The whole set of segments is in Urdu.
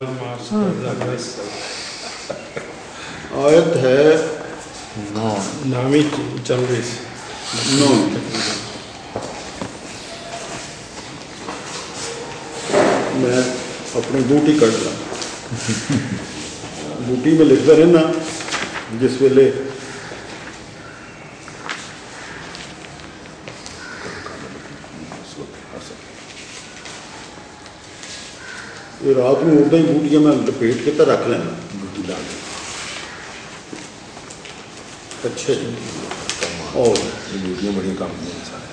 آیت ہے نو نامی سی نو میں اپنی بوٹی کٹ لا. بوٹی میں لکھتا رہنا جس ویلے تو رات میں اڑتا ہی بوٹیاں میں لپیٹ کے تو رکھ لینا۔ بوٹی لا کے۔ اچھا جی۔ اور بوٹیاں بڑی کام ہیں سارے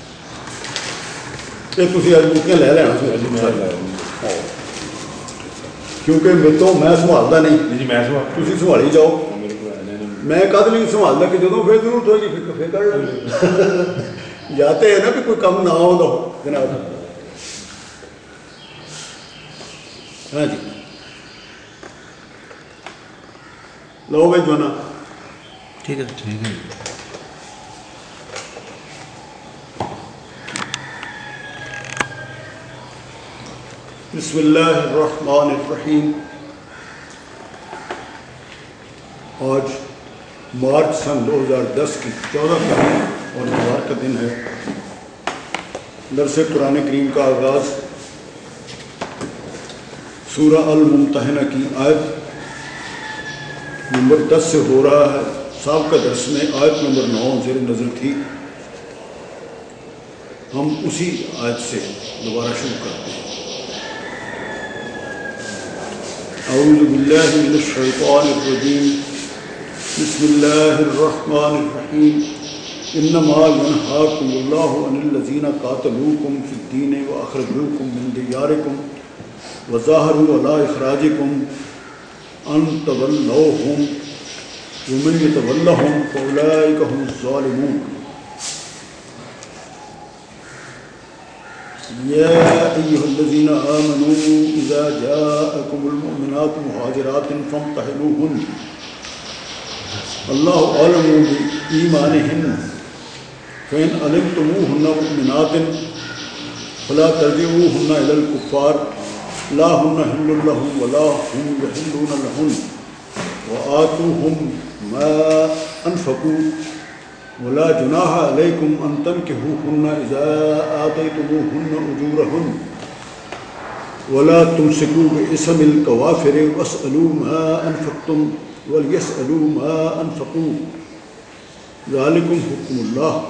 لے لینا۔ جی میں کیونکہ میرے تو میں سنبھالتا نہیں۔ جی میں جاؤ۔ میں۔ کہ جدو پھر پھر کر یا نا کوئی کم نہ ہو جناب۔ ہے جی لو بھائی جو نا ٹھیک ہے ٹھیک ہے بسم اللہ الرحمن الرحیم آج مارچ سن دو ہزار دس کی چودہ تاریخ اور اتوار کا دن ہے۔ درس قرآن کریم کا آغاز سورہ الممتحنہ کی آیت نمبر دس سے ہو رہا ہے۔ سابقہ درس میں آیت نمبر نو زیر نظر تھی۔ ہم اسی آیت سے دوبارہ شروع کرتے ہیں۔ أعوذ بالله من الشيطان الرجيم بسم الله الرحمن الرحيم إنما ينهاكم الله عن الذين قاتلوكم في الدين وأخرجوكم من دياركم وظاهروا على إخراجكم أن تولوهم ومن يتولهم فأولئك هم الظالمون. يا أيها الذين آمنوا إذا جاءكم المؤمنات مهاجرات فامتحنوهن الله أعلم بإيمانهن فإن علمتموهن مؤمنات فلا ترجعوهن إلى الكفار. لا هن حل لهم ولا هم يحلون لهن وآتوهم ما أنفقوا ولا جناح عليكم أن تنكحوهن إذا آتيتموهن أجورهن ولا تمسكوا باسم الكوافر واسألوا ما أنفقتم وليسألوا ما أنفقوا ذلكم حكم الله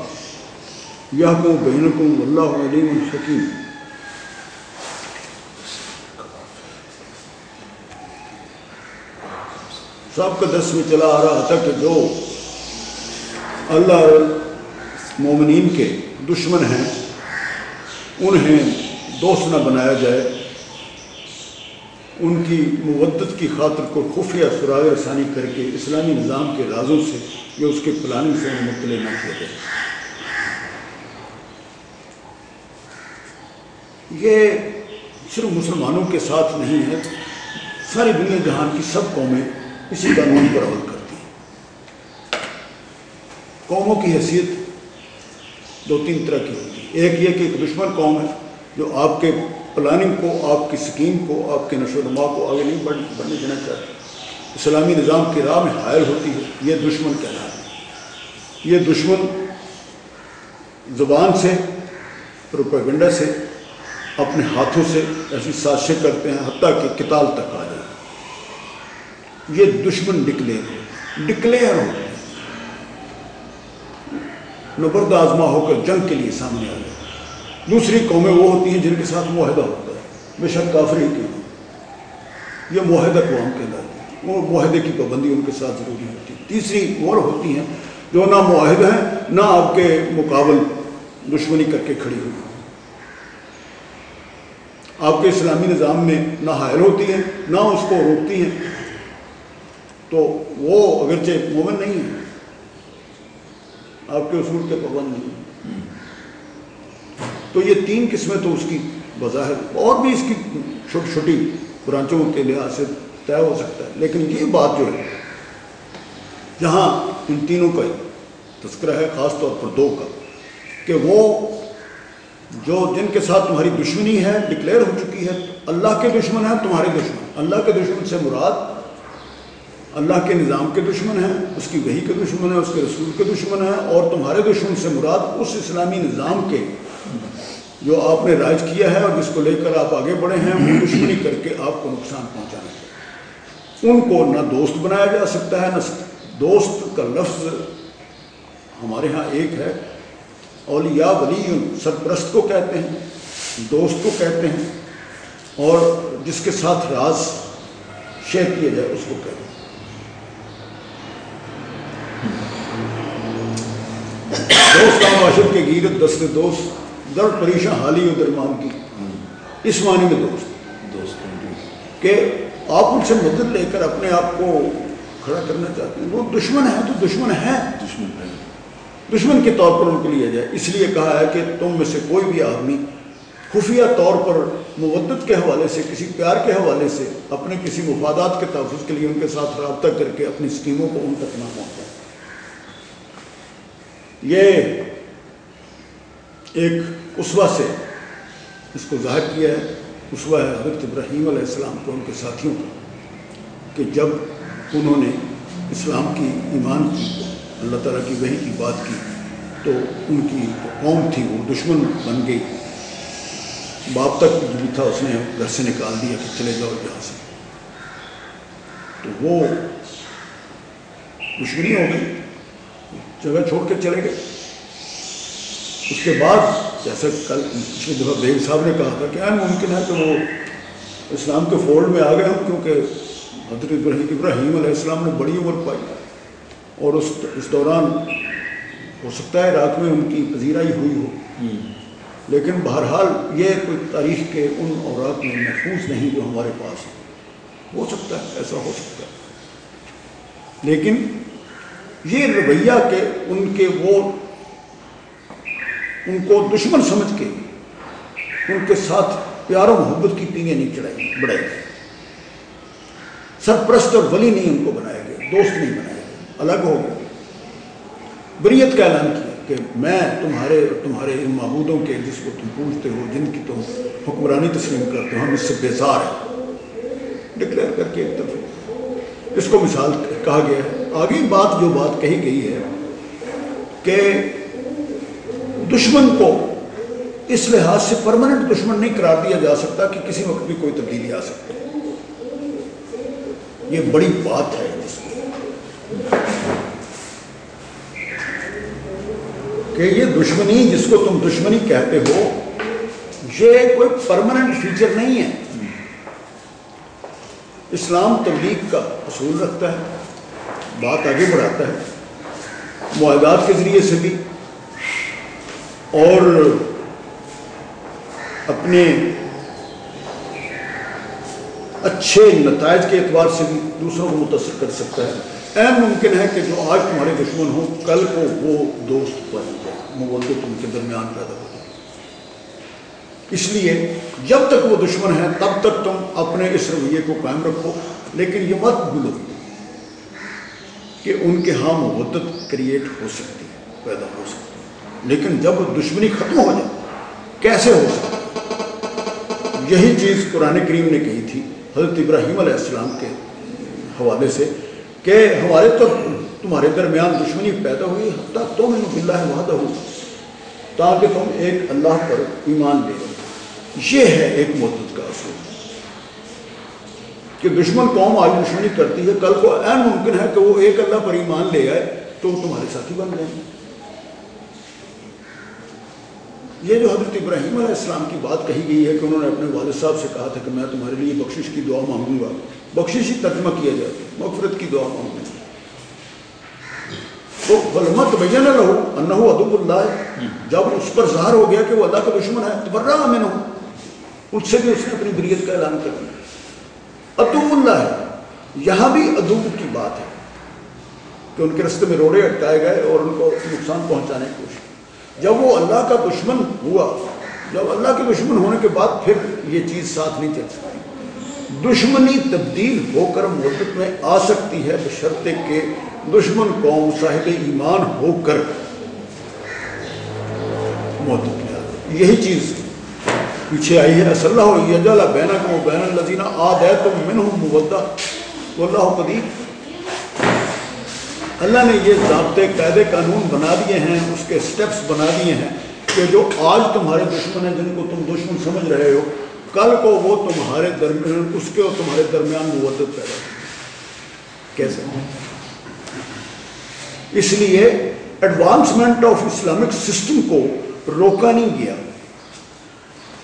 يحكم بينكم والله عليم حكيم سب کا دس میں چلا آ رہا تھا کہ جو اللہ مومنین کے دشمن ہیں، انہیں دوست نہ بنایا جائے۔ ان کی مودت کی خاطر کو خفیہ سراغ رسانی کر کے اسلامی نظام کے رازوں سے یا اس کے پلاننگ سے انہیں مطلع نہ کیا جائے۔ یہ صرف مسلمانوں کے ساتھ نہیں ہے ساری دنیا جہان کی سب قومیں اسی قانون پر عمل کرتی ہیں۔ قوموں کی حیثیت دو تین طرح کی ہوتی ہے ایک یہ کہ ایک دشمن قوم ہے جو آپ کے پلاننگ کو، آپ کی سکیم کو، آپ کے نشو و نما کو آگے نہیں بڑھ، بڑھنے دینا چاہتی اسلامی نظام کی راہ میں حائل ہوتی ہے۔ یہ دشمن کہلاتا ہے۔ یہ دشمن زبان سے، پروپیگنڈا سے، اپنے ہاتھوں سے ایسی سازشیں کرتے ہیں حتیٰ کہ کتال تک آ جائے۔ یہ دشمن ڈکلیئر ڈکلیئر ہو نبرد آزما ہو کر جنگ کے لیے سامنے آ جائے دوسری قومیں وہ ہوتی ہیں جن کے ساتھ معاہدہ ہوتا ہے بے شک کافری کی یہ معاہدہ قوم کے لاتی وہ معاہدے کی پابندی ان کے ساتھ ضروری ہوتی ہے۔ تیسری اور ہوتی ہیں جو نہ معاہدہ ہیں، نہ آپ کے مقابل دشمنی کر کے کھڑی ہوئی۔ آپ کے اسلامی نظام میں نہ حائل ہوتی ہیں، نہ اس کو روکتی ہیں۔ تو وہ اگرچہ مومن نہیں ہے۔ آپ کے اصول کے پابند نہیں۔ ہیں تو یہ تین قسمیں تو اس کی بظاہر اور بھی اس کی چھوٹی چھوٹی برانچوں کے لحاظ سے طے ہو سکتا ہے۔ لیکن یہ بات جو ہے جہاں ان تینوں کا تذکرہ ہے، خاص طور پر دو کا، کہ وہ جو جن کے ساتھ تمہاری دشمنی ہے ڈکلیئر ہو چکی چکی ہے، اللہ کے دشمن ہیں، تمہارے دشمن۔ اللہ کے دشمن سے مراد اللہ کے نظام کے دشمن ہیں، اس کی وہی کے دشمن ہیں، اس کے رسول کے دشمن ہیں، اور تمہارے دشمن سے مراد اس اسلامی نظام کے جو آپ نے رائج کیا ہے اور جس کو لے کر آپ آگے بڑھے ہیں، وہ دشمنی کر کے آپ کو نقصان پہنچانا ہے ان کو نہ دوست بنایا جا سکتا ہے، نہ دوست کا لفظ ہمارے ہاں ایک ہے۔ اولیاء ولی سرپرست کو کہتے ہیں، دوست کو کہتے ہیں، اور جس کے ساتھ راز شیئر کیا جائے، اس کو کہتے ہیں۔ دوست معاشر کے گیرت دست دوست در پریشاں حالی و درمان کی۔ اس معنی میں دوست۔ دوستوں کی کہ آپ ان سے مدد لے کر اپنے آپ کو کھڑا کرنا چاہتے ہیں۔ وہ دشمن ہیں تو دشمن ہیں۔ دشمن ہے دشمن کے طور پر ان کو لیا جائے۔ اس لیے کہا ہے کہ تم میں سے کوئی بھی آدمی خفیہ طور پر مودت کے حوالے سے کسی پیار کے حوالے سے اپنے کسی مفادات کے تحفظ کے لیے ان کے ساتھ رابطہ کر کے اپنی اسکیموں کو ان تک نہ پہنچائے۔ یہ ایک اسوا سے اس کو ظاہر کیا ہے۔ اسوا ہے حضرت ابراہیم علیہ السلام کو، ان کے ساتھیوں کو، کہ جب انہوں نے اسلام کی ایمان کی، اللہ تعالیٰ کی وحی کی بات کی، تو ان کی جو قوم تھی وہ دشمن بن گئی۔ باپ تک جو بھی تھا، اس نے گھر سے نکال دیا کہ چلے جاؤ یہاں سے۔ تو وہ دشمنی ہو گئی۔ جگہ چھوڑ کے چلے گئے۔ اس کے بعد جیسا کل پچھلے دفعہ بیگ صاحب نے کہا تھا کہ آئیں ممکن ہے کہ وہ اسلام کے فولڈ میں آ گئے ہوں، کیونکہ حضرت ابراہیم ابراہیم علیہ السلام نے بڑی عمر پائی۔ اور اس اس دوران ہو سکتا ہے عراق میں ان کی پذیرائی ہوئی ہو۔ لیکن بہرحال یہ کوئی تاریخ کے ان اوراق میں محفوظ نہیں جو ہمارے پاس ہو سکتا ہے، ایسا ہو سکتا ہے۔ لیکن یہ رویہ کہ ان کے وہ ان کو دشمن سمجھ کے ان کے ساتھ پیار و محبت کی پینگیں نہیں چڑھائی، بڑھائی گئی سرپرست اور ولی نہیں ان کو بنایا گیا، دوست نہیں بنایا گیا، الگ ہو گیا بریت کا اعلان کیا کہ میں تمہارے تمہارے ان معبودوں کے جس کو تم پوچھتے ہو، جن کی تم حکمرانی تسلیم کرتے ہو، ہم اس سے بیزار ہیں۔ ڈکلیئر کر کے ایک طرف اس کو مثال کہا گیا ہے۔ آگے بات جو بات کہی گئی ہے کہ دشمن کو اس لحاظ سے پرماننٹ دشمن نہیں قرار دیا جا سکتا کہ کسی وقت بھی کوئی تبدیلی آ سکتی۔ یہ بڑی بات ہے۔ اس میں کہ یہ دشمنی جس کو تم دشمنی کہتے ہو، یہ کوئی پرماننٹ فیچر نہیں ہے۔ اسلام تبلیغ کا اصول رکھتا ہے، بات آگے بڑھاتا ہے، معاہدات کے ذریعے سے بھی، اور اپنے اچھے نتائج کے اعتبار سے بھی دوسروں کو متاثر کر سکتا ہے۔ اہم ممکن ہے کہ جو آج تمہارے دشمن ہوں، کل کو وہ دوست بن جائے مودت ان کے درمیان پیدا ہو۔ اس لیے جب تک وہ دشمن ہیں تب تک تم اپنے اس رویے کو قائم رکھو۔ لیکن یہ مت بھولو کہ ان کے ہاں مودت کریٹ ہو سکتی ہے، پیدا ہو سکتی ہے۔ لیکن جب دشمنی ختم ہو جائے، کیسے ہو سکتی یہی چیز قرآن کریم نے کہی تھی حضرت ابراہیم علیہ السلام کے حوالے سے کہ ہمارے تو تمہارے درمیان دشمنی پیدا ہوئی، حتیٰ تم بلّہ وعدہ ہو، تاکہ تم ایک اللہ پر ایمان لے لو یہ ہے ایک مدت کا اصول کہ دشمن قوم آج دشمنی کرتی ہے، کل کو این ممکن ہے کہ وہ ایک اللہ پر ایمان لے آئے، تو وہ تمہارے ساتھی بن جائیں۔ گے یہ جو حضرت ابراہیم علیہ السلام کی بات کہی گئی ہے کہ انہوں نے اپنے والد صاحب سے کہا تھا کہ میں تمہارے لیے بخشش کی دعا مانگوں گا۔ بخشش ہی ترجمہ کیا جائے، مغفرت کی دعا مانگوں گا۔ تو غلمت بھیا نہ رہو انہ ادب اللہ۔ جب اس پر ظاہر ہو گیا کہ وہ اللہ کا دشمن ہے تو برا میں نہ ہوں اس سے بھی اس نے اپنی بریت کا اعلان کر دیا۔ ادب اللہ ہے، یہاں بھی ادب کی بات ہے کہ ان کے رستے میں روڑے اٹکائے گئے اور ان کو نقصان پہنچانے کی کوشش جب وہ اللہ کا دشمن ہوا، جب اللہ کے دشمن ہونے کے بعد پھر یہ چیز ساتھ نہیں چل سکتی۔ دشمنی تبدیل ہو کر مدت میں آ سکتی ہے بشرطے کہ دشمن قوم صاحب ایمان ہو کر مدت یہی چیز پیچھے آئی ہے صلی اللہ یجل بینکم و بین الذین آدیتم منہم مودہ۔ واللہ قدیر۔ اللہ نے یہ ضابطے قاعدے قانون بنا دیے ہیں، اس کے سٹیپس بنا دیے ہیں کہ جو آج تمہارے دشمن ہیں، جن کو تم دشمن سمجھ رہے ہو، کل کو وہ تمہارے درمیان، اس کے اور تمہارے درمیان مودت پیدا کیسے؟ اس لیے ایڈوانسمنٹ آف اسلامک سسٹم کو روکا نہیں گیا۔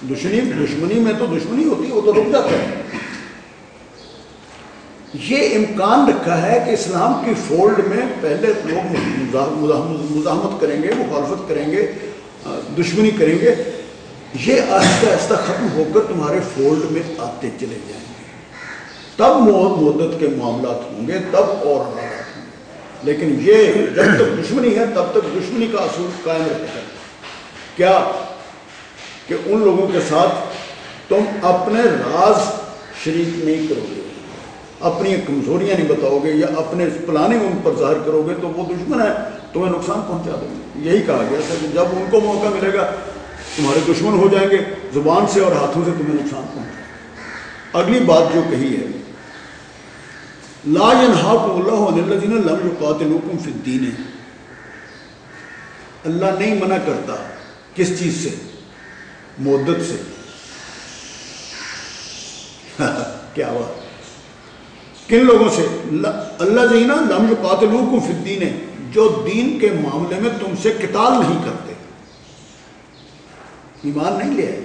دشمنی دشمنی میں تو دشمنی ہوتی ہے، وہ تو رک جاتا ہے۔ یہ امکان رکھا ہے کہ اسلام کی فولڈ میں پہلے لوگ مزاحمت کریں گے، مخالفت کریں گے دشمنی کریں گے۔ یہ آہستہ آہستہ ختم ہو کر تمہارے فولڈ میں آتے چلے جائیں گے۔ تب مدت کے معاملات ہوں گے، تب اور حالات ہوں گے لیکن یہ جب تک دشمنی ہے، تب تک دشمنی کا اصول قائم رکھتا ہے کیا کہ ان لوگوں کے ساتھ تم اپنے راز شریک نہیں کرو گے۔ اپنی کمزوریاں نہیں بتاؤ گے یا اپنے پلاننگ ان پر ظاہر کرو گے تو وہ دشمن ہے تمہیں نقصان پہنچا دیں گے۔ یہی کہا گیا تھا کہ جب ان کو موقع ملے گا، تمہارے دشمن ہو جائیں گے زبان سے اور ہاتھوں سے تمہیں نقصان پہنچا۔ اگلی بات جو کہی ہے، لا ينهاكم الله عن لم يقاتلوكم في الدين اللہ نہیں منع کرتا کس چیز سے؟ مدت سے۔ کیا ہوا؟ کن لوگوں سے؟ اللہ جی زینہ لم یقاتلوکم فی الدین جو دین کے معاملے میں تم سے قتال نہیں کرتے۔ ایمان نہیں لے آئے۔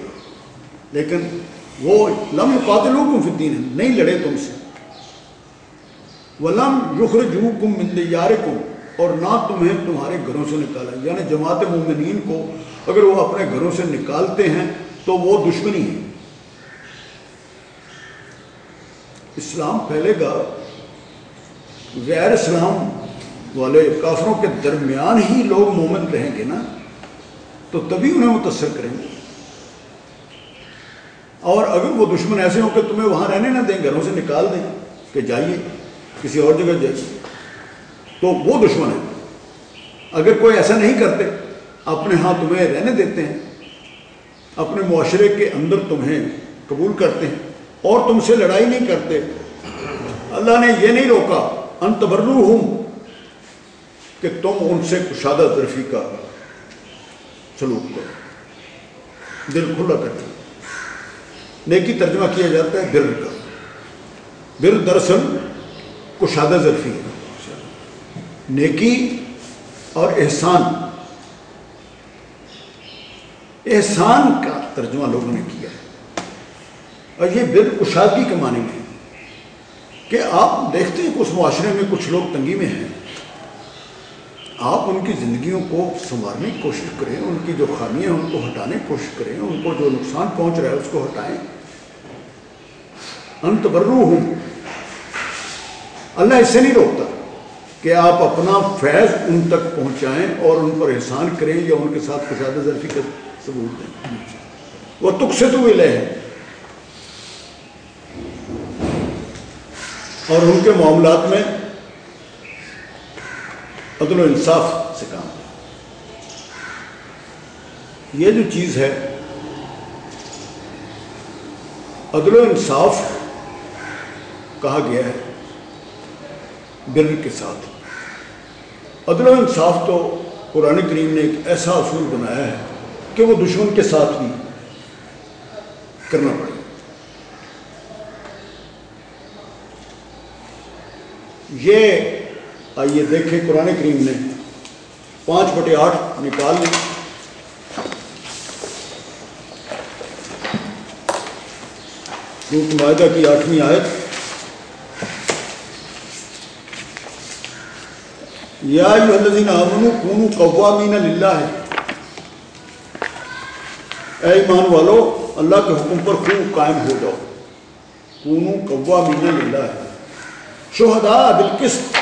لیکن وہ لم یقاتلوکم فی الدین نہیں لڑے تم سے۔ وہ لم ولم یخرجوکم من دیارکم، اور نہ تمہیں تمہارے گھروں سے نکالا۔ یعنی جماعت مومنین کو اگر وہ اپنے گھروں سے نکالتے ہیں تو وہ دشمنی ہے۔ اسلام پھیلے گا۔ غیر اسلام والے کافروں کے درمیان ہی لوگ مومن رہیں گے نا، تو تبھی انہیں متاثر کریں گے۔ اور اگر وہ دشمن ایسے ہوں کہ تمہیں وہاں رہنے نہ دیں، گھروں سے نکال دیں کہ جائیے، کسی اور جگہ جائیے، تو وہ دشمن ہے اگر کوئی ایسا نہیں کرتے اپنے ہاں تمہیں رہنے دیتے ہیں۔ اپنے معاشرے کے اندر تمہیں قبول کرتے ہیں اور تم سے لڑائی نہیں کرتے۔ اللہ نے یہ نہیں روکا انتبرو ہوں کہ تم ان سے کشادہ طرفی کا سلوک کرو۔ دل کھلا کر دو نیکی ترجمہ کیا جاتا ہے، بر کا۔ بر دراصل کشادہ ظرفی ہے۔ نیکی اور احسان احسان کا ترجمہ لوگوں نے کیا ہے۔ اور یہ بل کشادگی کے معنی میں کہ آپ دیکھتے ہیں کہ اس معاشرے میں کچھ لوگ تنگی میں ہیں۔ آپ ان کی زندگیوں کو سنوارنے کی کوشش کریں، ان کی جو خامیاں ہیں ان کو ہٹانے کی کوشش کریں، ان کو جو نقصان پہنچ رہا ہے اس کو ہٹائیں۔ انتبرو ہوں اللہ اس سے نہیں روکتا کہ آپ اپنا فیض ان تک پہنچائیں اور ان پر احسان کریں یا ان کے ساتھ کشادہ ظرفی کا ثبوت دیں وہ تک سے تو لے۔ اور ان کے معاملات میں عدل و انصاف سے کام۔ یہ جو چیز ہے، عدل و انصاف کہا گیا ہے بر کے ساتھ۔ عدل و انصاف تو قرآن کریم نے ایک ایسا اصول بنایا ہے کہ وہ دشمن کے ساتھ بھی کرنا پڑے۔ یہ آئیے دیکھیں قرآن کریم نے پانچ بٹے آٹھ نکال لیں۔ معاہدہ کی آٹھویں آیت۔ یا الذین آمنو کونو قوامین للہ۔ ہے اے ایمان والو، اللہ کے حکم پر خوب قائم ہو جاؤ۔ کونو قوامین للہ ہے۔ شہداء بالقسط۔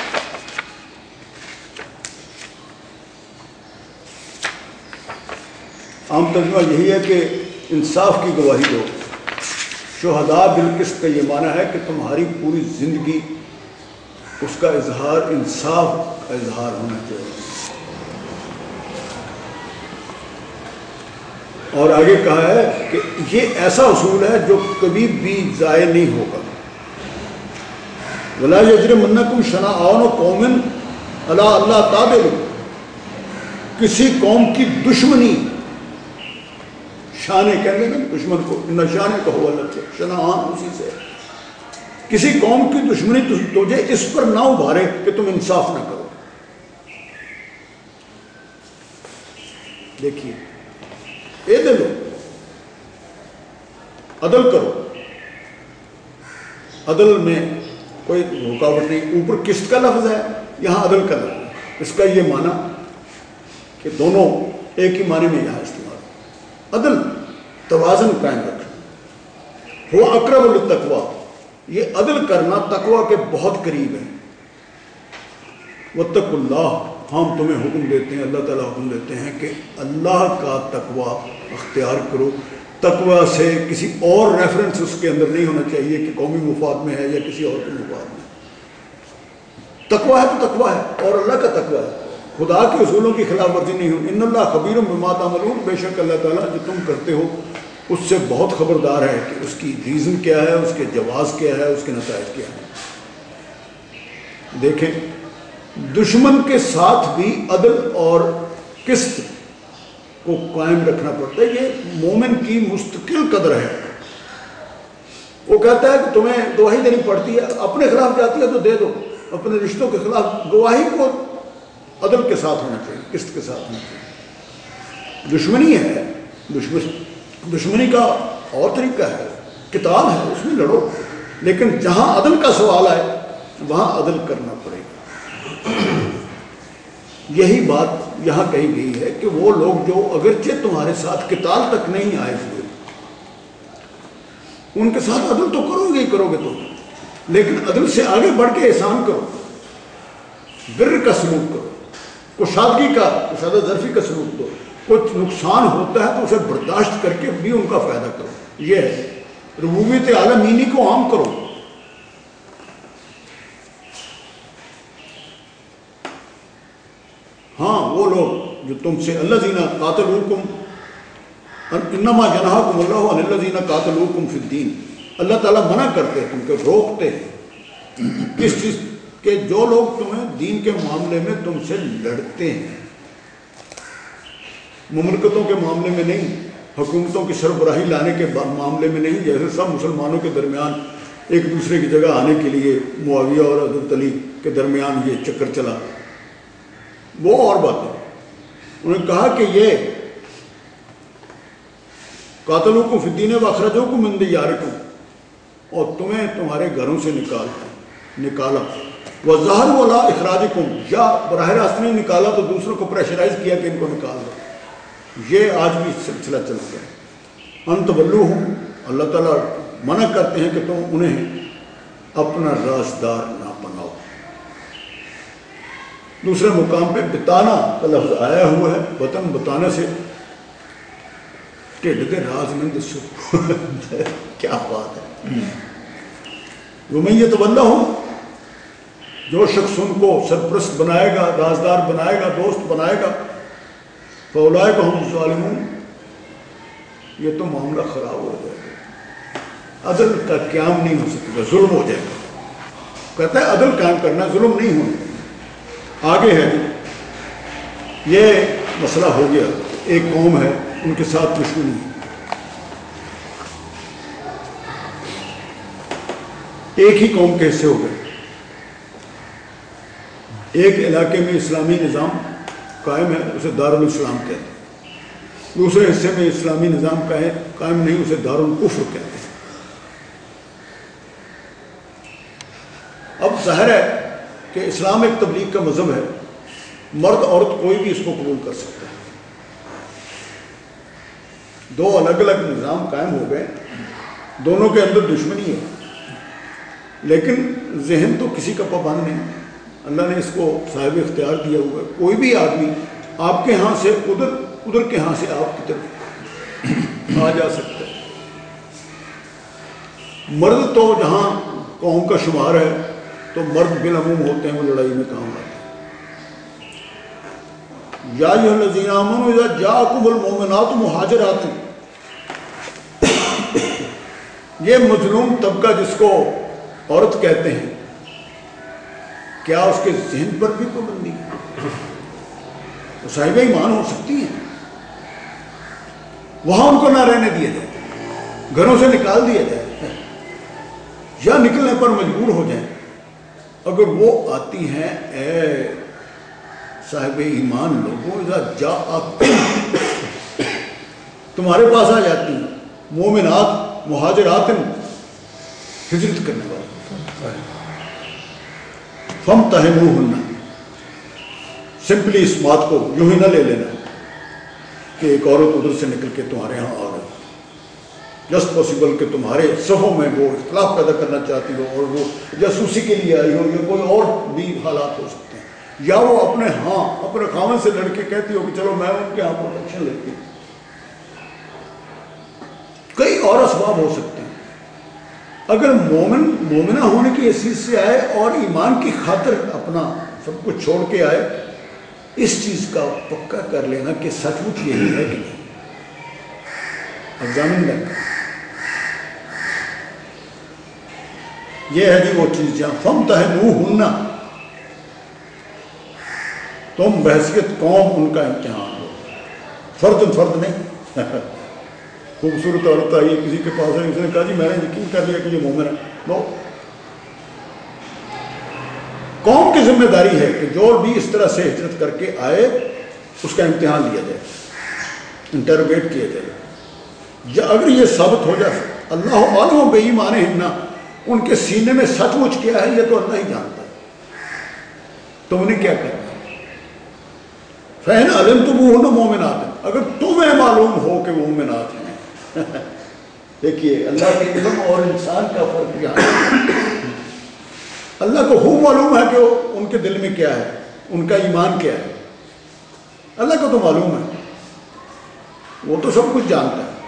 عام ترجمہ یہی ہے کہ انصاف کی گواہی دو۔ شہداء بالقسط کا یہ معنی ہے کہ تمہاری پوری زندگی اس کا اظہار انصاف کا اظہار ہونا چاہیے۔ اور آگے کہا ہے کہ یہ ایسا اصول ہے جو کبھی بھی ضائع نہیں ہوگا۔ ولا یجر منکم شنا آن و قومن اللہ اللہ تعدل کسی قوم کی دشمنی شانے کہنے نا دشمن کو نہ شانے کہو اللہ سے شنا آن اسی سے۔ کسی قوم کی دشمنی تجھے اس پر نہ ابھارے کہ تم انصاف نہ کرو۔ دیکھیے اے دلو عدل کرو عدل میں کوئی رکاوٹ نہیں اوپر قسط کا لفظ ہے یہاں عدل کا لفظ ہے اس کا یہ معنی کہ دونوں ایک ہی معنی میں یہاں استعمال عدل توازن قائم رکھنا وہ اقرب التقوا یہ عدل کرنا تقوا کے بہت قریب ہے وتق اللہ، ہم تمہیں حکم دیتے ہیں، اللہ تعالیٰ حکم دیتے ہیں کہ اللہ کا تقوا اختیار کرو۔ تقوا سے کسی اور ریفرنس اس کے اندر نہیں ہونا چاہیے کہ قومی مفاد میں ہے یا کسی اور کے مفاد میں۔ تقوا ہے تو تقوا ہے اور اللہ کا تقوا ہے۔ خدا کے اصولوں کی خلاف ورزی نہیں ہو ان اللہ خبیر بما تعملون، بے شک اللہ تعالیٰ جو تم کرتے ہو، اس سے بہت خبردار ہے کہ اس کی ریزن کیا ہے، اس کے جواز کیا ہے، اس کے نتائج کیا ہے دیکھیں دشمن کے ساتھ بھی عدل اور قسط کو قائم رکھنا پڑتا ہے۔ یہ مومن کی مستقل قدر ہے۔ وہ کہتا ہے کہ تمہیں گواہی دینی پڑتی ہے، اپنے خلاف جاتی ہے تو دے دو۔ اپنے رشتوں کے خلاف گواہی کو عدل کے ساتھ ہونا چاہیے، قسط کے ساتھ ہونا چاہیے۔ دشمنی ہے۔ دشمن، دشمنی کا اور طریقہ ہے، کتاب ہے، اس میں لڑو۔ لیکن جہاں عدل کا سوال آئے، وہاں عدل کرنا۔ پڑے یہی بات یہاں کہی گئی ہے کہ وہ لوگ جو اگرچہ تمہارے ساتھ کتال تک نہیں آئے ہوئے، ان کے ساتھ عدل تو کرو گے ہی کرو گے تو لیکن عدل سے آگے بڑھ کے احسان کرو، بر کا سلوک کرو، کشادگی کا، کشادہ ظرفی کا سلوک دو، کچھ نقصان ہوتا ہے تو اسے برداشت کر کے بھی ان کا فائدہ کرو، یہ ہے۔ ربوبیت عالمینی کو عام کرو۔ ہاں وہ لوگ جو تم سے اللہ زینہ قاتل حکم انما جناح کم اللہ اللہ زینہ قاتل حکم فدین اللہ تعالیٰ منع کرتے ہیں، تم کو روکتے ہیں۔ کس چیز کہ جو لوگ تمہیں دین کے معاملے میں تم سے لڑتے ہیں، مملکتوں کے معاملے میں نہیں، حکومتوں کی سربراہی لانے کے معاملے میں نہیں، جیسے سب مسلمانوں کے درمیان ایک دوسرے کی جگہ آنے کے لیے معاویہ اور حضرت علی کے درمیان یہ چکر چلا۔ وہ اور بات ہے انہوں نے کہا کہ یہ قاتلوں کو فدین و اخرجوں کو مند یارکوں اور تمہیں تمہارے گھروں سے نکال، نکالا۔ وہ ظاہر والا اخراج یا براہ راست نہیں نکالا تو دوسروں کو پریشرائز کیا کہ ان کو نکال دو۔ یہ آج بھی سلسلہ چلتا ہے۔ انت بلو ہوں اللہ تعالیٰ منع کرتے ہیں کہ تم انہیں اپنا رازدار نہ دوسرے مقام پہ بتانا کا لفظ آیا ہوا ہے وطن بتانے سے ٹھڈ کے راز دسو کیا بات ہے۔ وہ میں یہ تو ہوں جو شخص ان کو سرپرست بنائے گا رازدار بنائے گا دوست بنائے گا فولائے کو ہم ظالمون یہ تو معاملہ خراب ہو جائے گا۔ عدل کا قیام نہیں ہو سکے گا ظلم ہو جائے گا۔ کہتا ہے عدل قائم کرنا ظلم نہیں ہونا۔ آگے ہے۔ یہ مسئلہ ہو گیا۔ ایک قوم ہے، ان کے ساتھ دشمنی ایک ہی قوم کے حصے ہو گئے۔ ایک علاقے میں اسلامی نظام قائم ہے، اسے دارالاسلام کہتے ہیں۔ دوسرے حصے میں اسلامی نظام قائم نہیں، اسے دارالکفر کہتے ہیں۔ اب ظاہر ہے کہ اسلام ایک تبلیغ کا مذہب ہے۔ مرد، عورت کوئی بھی اس کو قبول کر سکتا ہے۔ دو الگ الگ نظام قائم ہو گئے۔ دونوں کے اندر دشمنی ہے۔ لیکن ذہن تو کسی کا پابند نہیں۔ اللہ نے اس کو صاحب اختیار دیا ہوا ہے۔ کوئی بھی آدمی آپ کے ہاں سے ادھر ادھر کے ہاں سے آپ کی طرف آ جا سکتا ہے۔ مرد تو جہاں قوم کا شمار ہے تو مرد بالعموم ہوتے ہیں، وہ لڑائی میں کام آتے ہیں۔ یا ایھا الذین آمنوا اذا جاءکم المؤمنات مہاجرات۔ یہ مظلوم طبقہ جس کو عورت کہتے ہیں، کیا اس کے ذہن پر بھی پابندی ہے؟ وہ صاحب ایمان ہو سکتی ہیں وہاں ان کو نہ رہنے دیا جائے، گھروں سے نکال دیا جائے، یا نکلنے پر مجبور ہو جائیں اگر وہ آتی ہیں، اے صاحب ایمان لوگوں، اذا جاء تمہارے پاس آ جاتی ہیں۔ مومنات، مہاجرات ہجرت کرنے والے۔ فم تہنو سمپلی اس بات کو یوں ہی نہ لے لینا کہ ایک عورت ادھر سے نکل کے تمہارے ہاں آ گئی۔ جسٹ پاسبل کہ تمہارے صفوں میں وہ اختلاف پیدا کرنا چاہتی ہو اور وہ جاسوسی کے لیے آئی ہو یا کوئی اور بھی حالات ہو سکتے ہیں۔ یا وہ اپنے ہاں اپنے خامن سے لڑکے کہتی ہو کہ چلو میں ان کے ہاں پروٹیکشن لیتی ہوں۔ کئی اور اسباب ہو سکتے ہیں۔ اگر مومن، مومنہ ہونے کی حیثیت سے آئے اور ایمان کی خاطر اپنا سب کچھ چھوڑ کے آئے، اس چیز کا پکا کر لینا کہ سچ مچ یہی ہے کہ نہیں۔ ایگزامن لیں یہ ہے جی وہ چیز جہاں فم تہنو ہننا تم بحثیت قوم ان کا امتحان ہو۔ فرد فرد نہیں۔ خوبصورت عورت آئی کسی کے پاس ہے اس نے کہا جی میں نے یقین کر لیا کہ یہ مومن ہے۔ نو قوم کی ذمہ داری ہے کہ جو بھی اس طرح سے ہجرت کر کے آئے، اس کا امتحان لیا جائے۔ انٹروگیٹ کیا جائے۔ یا اگر یہ ثابت ہو جائے، اللہ عالم بے ایمان ہننا ان کے سینے میں سچ مچ کیا ہے یہ تو اللہ ہی جانتا ہے۔ تو انہیں کیا کرنا فہن علم تو وہ مومنات ہیں اگر تمہیں معلوم ہو کہ وہ مومنات ہیں۔ دیکھیے، اللہ کے علم اور انسان کا فرق یہاں ہے۔ اللہ کو خوب معلوم ہے کہ ان کے دل میں کیا ہے، ان کا ایمان کیا ہے۔ اللہ کو تو معلوم ہے۔ وہ تو سب کچھ جانتا ہے۔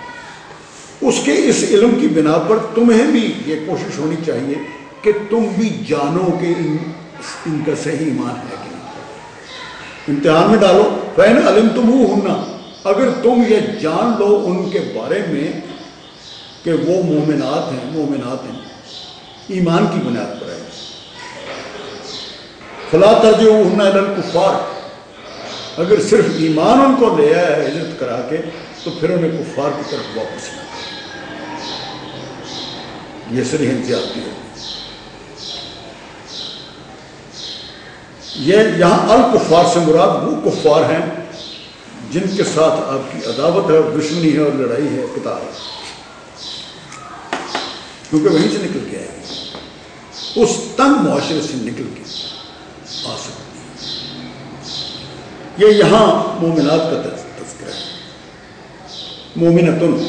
اس کے اس علم کی بنا پر تمہیں بھی یہ کوشش ہونی چاہیے کہ تم بھی جانو کہ ان, ان کا صحیح ایمان ہے کہ نہیں۔ امتحان میں ڈالو۔ فین علم تم ہونا اگر تم یہ جان لو ان کے بارے میں کہ وہ مومنات ہیں مومنات ہیں ایمان کی بنیاد پر ہے فلا ترجیح ہونا الکفار اگر صرف ایمان ان کو لے آیا ہے ہجرت کرا کے تو پھر انہیں کفار کی طرف واپس نہ یہ سری زیادتی ہے۔ یہ یہاں الکفار سے مراد وہ کفار ہیں جن کے ساتھ آپ کی عداوت ہے دشمنی ہے اور لڑائی ہے کتاب ہے۔ کیونکہ وہیں سے نکل کے آئے اس تنگ معاشرے سے نکل کے آ سکتی یہ یہاں مومنات کا تذکرہ ہے۔ مومنتن،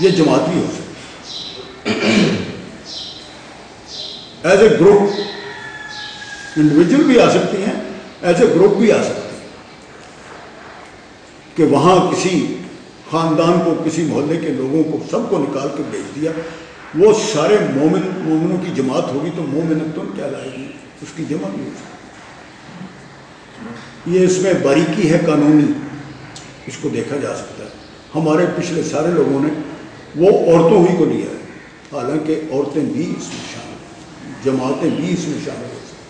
یہ جماعت بھی ہو سکتی ایز اے گروپ انڈیویجول بھی آ سکتی ہیں ایز اے گروپ بھی آ سکتی ہیں. کہ وہاں کسی خاندان کو، کسی محلے کے لوگوں کو سب کو نکال کے بھیج دیا. وہ سارے مومن، مومنوں کی جماعت ہوگی تو مومنتن کیا لائے گی؟ اس کی جمع بھی ہو سکتی. یہ اس میں باریکی ہے، قانونی. اس کو دیکھا جا سکتا ہے. ہمارے پچھلے سارے لوگوں نے وہ عورتوں ہی کو لیا ہے. حالانکہ عورتیں بھی اس میں شامل ہیں، جماعتیں بھی اس میں شامل ہو سکتی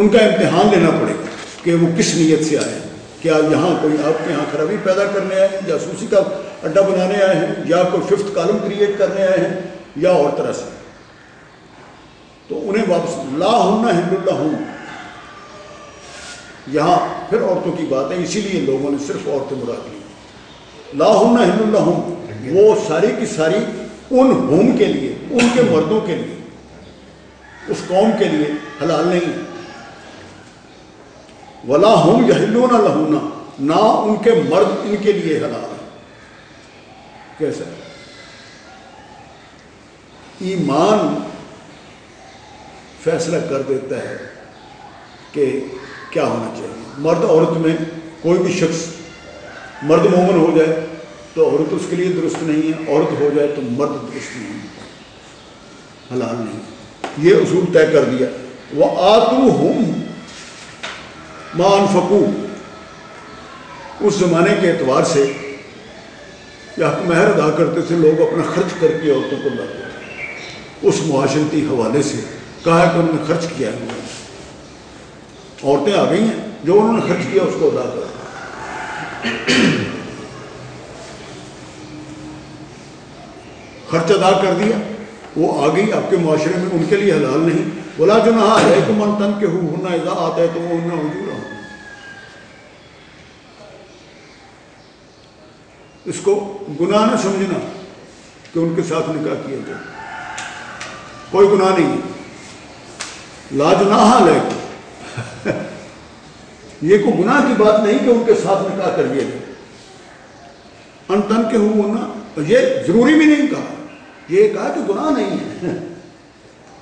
ان کا امتحان لینا پڑے گا کہ وہ کس نیت سے آئے ہیں۔ کیا یہاں کوئی آپ کے یہاں خرابی پیدا کرنے آئے ہیں، جاسوسی کا اڈا بنانے آئے ہیں، یا کوئی ففتھ کالم کریٹ کرنے آئے ہیں، یا اور طرح سے۔ تو انہیں واپس لا ہونا ہند اللہ ہوں۔ یہاں پھر عورتوں کی بات ہے اسی لیے لوگوں نے صرف عورتیں مراد لی لا ہونا ہند اللہ ہوں۔ وہ ساری کی ساری ان ہوم کے لیے، ان کے مردوں کے لیے، اس قوم کے لیے حلال نہیں ولا ہوں یا ہلونا لہونا نہ ان کے مرد ان کے لیے حلال ہے کیسا ایمان فیصلہ کر دیتا ہے کہ کیا ہونا چاہیے۔ مرد عورت میں کوئی بھی شخص مرد مومن ہو جائے تو عورت اس کے لیے درست نہیں ہے، عورت ہو جائے تو مرد درست نہیں ہے۔ حلال نہیں۔ یہ اصول طے کر دیا۔ وہ آتو ہوں ماں انفقو اس زمانے کے اعتبار سے یا مہر ادا کرتے تھے، لوگ اپنا خرچ کر کے عورتوں کو لاتے تھے۔ اس معاشرتی حوالے سے کہا ہے کہ انہوں نے خرچ کیا ہے۔ عورتیں آ گئی ہیں، جو انہوں نے خرچ کیا، اس کو ادا کر خرچ ادا کر دیا، وہ آ گئی آپ کے معاشرے میں، ان کے لیے حلال نہیں۔ بولا جو نہ ہے تو من تن کے ہونا اذا آتا ہے تو وہ انہیں وجود رہا اس کو گناہ نہ سمجھنا کہ ان کے ساتھ نکاح کیا جائے۔ کوئی گناہ نہیں لاج نہ لے یہ کوئی گناہ کی بات نہیں کہ ان کے ساتھ نکاح کر دیا جائے۔ ان تن کے ہونا یہ ضروری بھی نہیں کہا۔ یہ کہا کہ گناہ نہیں ہے۔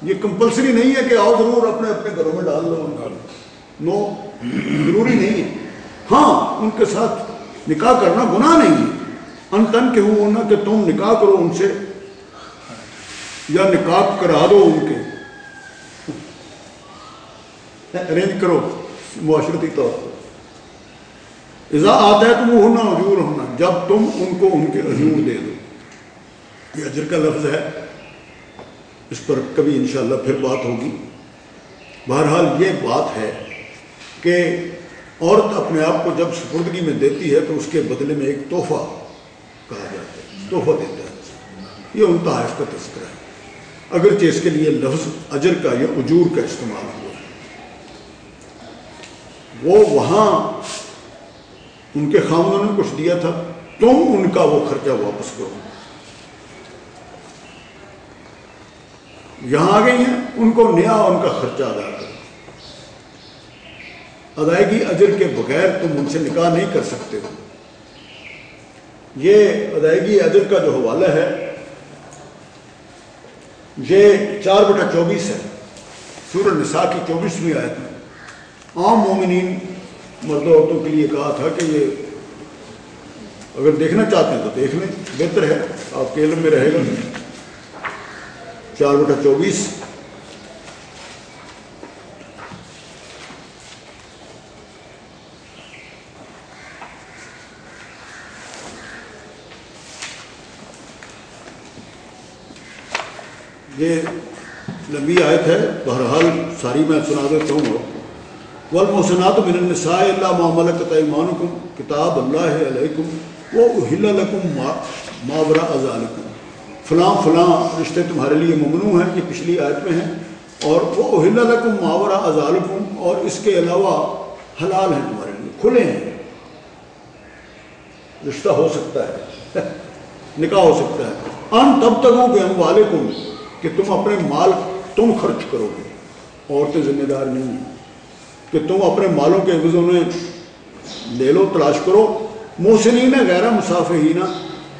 یہ کمپلسری نہیں ہے کہ آؤ ضرور اپنے اپنے گھروں میں ڈال دو نو ضروری نہیں ہے۔ ہاں ان کے ساتھ نکاح کرنا گناہ نہیں ہے۔ ان تن کے ہونا کہ تم نکاح کرو ان سے۔ یا نکاح کرا دو ان کے۔ ارینج کرو معاشرتی طور پر۔ اذا آتا ہے تو وہ ہونا عجور ہونا جب تم ان کو ان کے عجور دے دو۔ یہ اجر کا لفظ ہے۔ اس پر کبھی انشاءاللہ پھر بات ہوگی۔ بہرحال یہ بات ہے کہ عورت اپنے آپ کو جب سپردگی میں دیتی ہے تو اس کے بدلے میں ایک تحفہ کہا جاتا ہے، تحفہ دیتا ہے۔ یہ ان تحائف کا تذکرہ ہے۔ اگرچہ اس کے لیے لفظ اجر کا یا اجور کا استعمال ہوا ہے۔ وہ وہاں ان کے خامدوں نے کچھ دیا تھا، تم ان کا وہ خرچہ واپس کرو۔ یہاں آ گئی ہیں، ان کو نیا ان کا خرچہ ادا کرو۔ ادائیگی اجر کے بغیر تم ان سے نکاح نہیں کر سکتے ہو۔ یہ ادائیگی اجر کا جو حوالہ ہے، یہ چار بٹا چوبیس ہے۔ سورہ نساء کی چوبیسویں آیت میں عام مومنین مرد عورتوں کے لیے کہا تھا کہ یہ اگر دیکھنا چاہتے ہیں تو دیکھ لیں، بہتر ہے، آپ کے علم میں رہے گا۔ چار بٹا چوبیس۔ یہ لمبی آیت ہے۔ بہرحال ساری میں سنا دیتا ہوں۔ والمحسنات من النساء الا ما ملكت ايمانكم کتاب اللہ علیکم وہ اہل لکم ما ماورا ذالکم فلاں فلاں رشتے تمہارے لیے ممنوع ہیں، یہ پچھلی آیت میں ہیں۔ اور وہ اہل لکم ماورا ذالکم اور اس کے علاوہ حلال ہیں تمہارے لیے، کھلے ہیں۔ رشتہ ہو سکتا ہے، نکاح ہو سکتا ہے۔ ان تب تک ہو کہ ہم والکم کہ تم اپنے مال تم خرچ کرو گے۔ عورتیں ذمہ دار نہیں ہیں۔ کہ تم اپنے مالوں کے عوضوں میں لے لو، تلاش کرو۔ محسنین غیر مسافہینہ،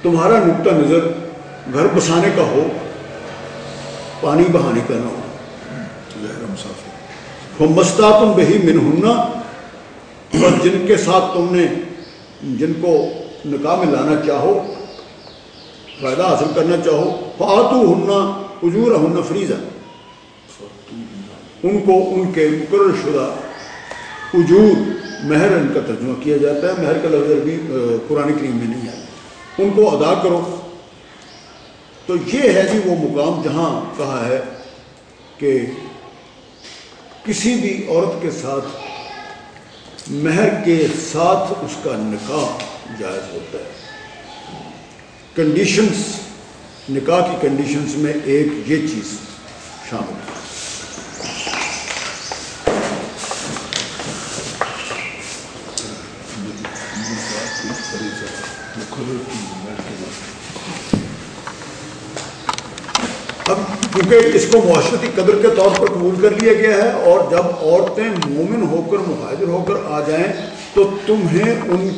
تمہارا نقطہ نظر گھر بسانے کا ہو پانی بہانے کا نہ ہو۔ غیر مسافر ہم مستا تم بہی من ہننا اور جن کے ساتھ تم نے جن کو نکاح میں لانا چاہو فائدہ حاصل کرنا چاہو فاتو ہننا اجور ہننا فریضہ۔ ان کو ان کے مقرر شدہ اجور مہر ان کا ترجمہ کیا جاتا ہے۔ مہر کا لفظ عربی قرآن کریم میں نہیں آیا ان کو ادا کرو۔ تو یہ ہے جی وہ مقام جہاں کہا ہے کہ کسی بھی عورت کے ساتھ مہر کے ساتھ اس کا نکاح جائز ہوتا ہے۔ کنڈیشنز نکاح کی کنڈیشنز میں ایک یہ چیز شامل ہے۔ اب کیونکہ اس کو معاشرتی قدر کے طور پر قبول کر لیا گیا ہے اور جب عورتیں مومن ہو کر مہاجر ہو کر آ جائیں تو تمہیں ان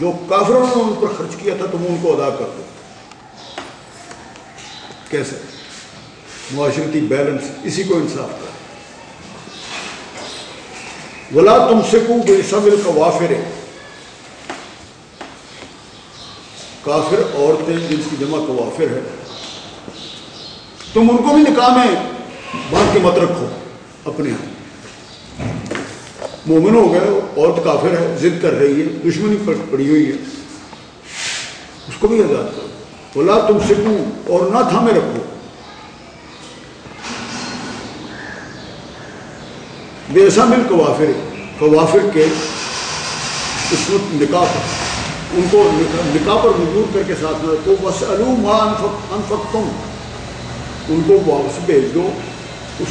جو کافروں نے ان پر خرچ کیا تھا تم ان کو ادا کر دو۔ کیسے؟ معاشرتی بیلنس، اسی کو انصاف کر ولا تم سے کو بے کا وافر کافر عورتیں جن کی جمع کوافر ہے تم ان کو بھی نکاح میں باندھ کے مت رکھو، اپنے۔ ہاں مومن ہو گئے عورت کافر ہے، ضد کر رہی ہے، دشمنی پڑی ہوئی ہے۔ اس کو بھی آزاد کرو۔ بولا تم سکھوں اور نہ تھامے رکھو۔ بے ایسا مل کوافر کوافر کے اس وقت نکاح پر۔ ان کو نکاح پر مجبور کر کے ساتھ نہ رکھو بس علوم انفق تم ان کو واپس بھیج دو، اس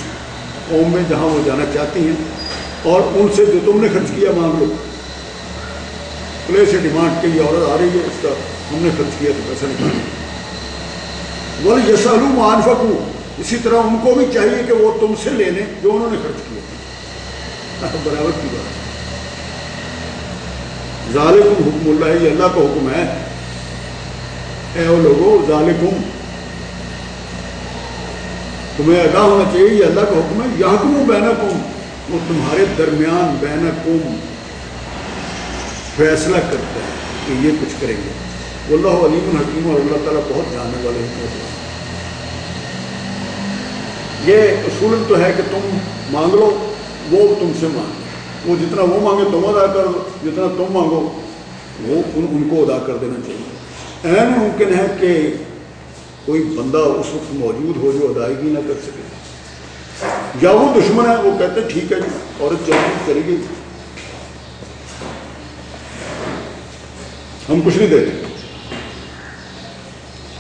قوم میں جہاں وہ جانا چاہتی ہیں، اور ان سے جو تم نے خرچ کیا مانگ لو۔ پلے سے ڈیمانڈ کے یہ عورت آ رہی ہے، اس کا ہم نے خرچ کیا تو پیسہ نکال۔ بول یس علوم اسی طرح ان کو بھی چاہیے کہ وہ تم سے لے لیں جو انہوں نے خرچ کیا۔ برابر کی بات۔ ظالکم حکم اللہ، یہ اللہ کا حکم ہے۔ اے وہ لوگوں ظالکم تمہیں ادا ہونا چاہیے، یہ اللہ کا حکم ہے، یہاں کم بینکم وہ تمہارے درمیان بینکم فیصلہ کرتا ہے کہ یہ کچھ کریں گے۔ اللہ علیم الحکیم اور اللہ تعالیٰ بہت جاننے والے ہیں۔ یہ اصول تو ہے کہ تم مانگ لو، وہ تم سے مانگے وہ جتنا وہ مانگے، تم ادا کر جتنا تم مانگو، وہ ان ان کو ادا کر دینا چاہیے۔ این ممکن ہے کہ کوئی بندہ اس وقت موجود ہو جو ادائیگی نہ کر سکے۔ یا وہ دشمن ہے، وہ کہتے ٹھیک ہے جی عورت چلی چلی گئی۔ ہم کچھ نہیں دیتے۔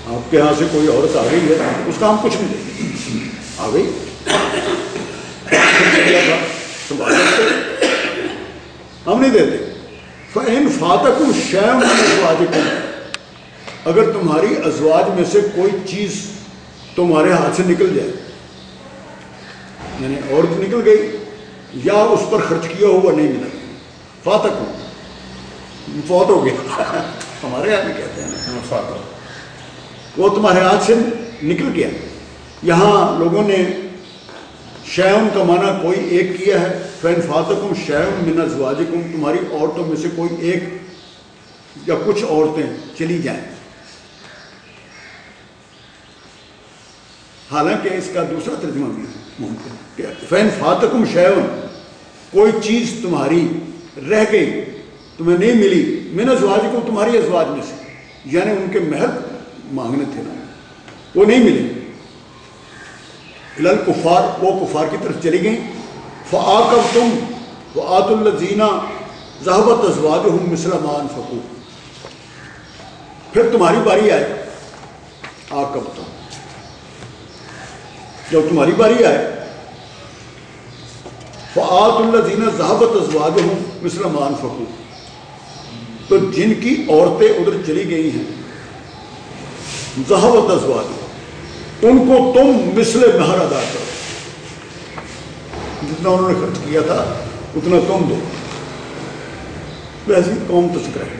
آپ کے یہاں سے کوئی عورت آ گئی ہے، اس کا ہم کچھ نہیں دیتے۔ آ گئی۔ ہم نہیں دیتے۔ فین فاتق شیم اگر تمہاری ازواج میں سے کوئی چیز تمہارے ہاتھ سے نکل جائے یعنی عورت نکل گئی یا اس پر خرچ کیا ہوا نہیں ملا۔ فاتق فوت ہو گیا۔ ہمارے یہاں بھی کہتے ہیں۔ فاتح۔ وہ تمہارے ہاتھ سے نکل گیا۔ یہاں لوگوں نے شیون کا معنی کوئی ایک کیا ہے۔ فین فاتکم شیون من ازواجکم تمہاری عورتوں میں سے کوئی ایک یا کچھ عورتیں چلی جائیں۔ حالانکہ اس کا دوسرا ترجمہ بھی ممکن فین فاتکم شیون کوئی چیز تمہاری رہ گئی، تمہیں نہیں ملی، من ازواجکم تمہاری ازواج میں سے یعنی ان کے مہر مانگنے تھے، وہ نہیں ملے۔ لل کفار، وہ کفار کی طرف چلی گئیں۔ فعاقب تم وہ آت الزینہ ذہبت ازواج ہوں مسلمان فکو پھر تمہاری باری آئے آکب تم جب تمہاری باری آئے۔ فعات اللہ زینہ ذہبت ازواج ہوں مسلمان فکو تو جن کی عورتیں ادھر چلی گئی ہیں۔ ذہبت ازواج ان کو تم مثل مہر ادا کرو۔ جتنا انہوں نے خرچ کیا تھا، اتنا تم دو۔ ویسی قوم تذکرہ ہے۔